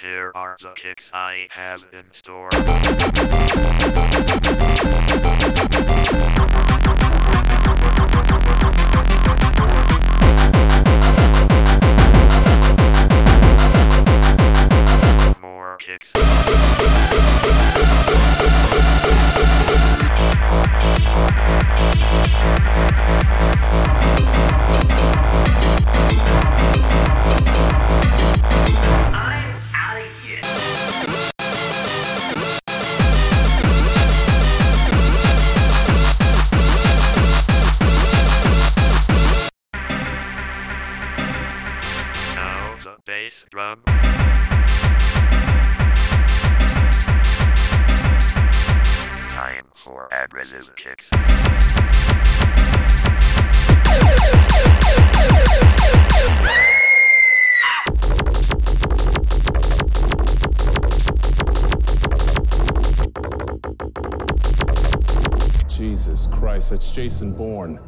Here are the kicks I have in store. More kicks. Bass drum. It's time for aggressive kicks. Jesus Christ, that's Jason Bourne.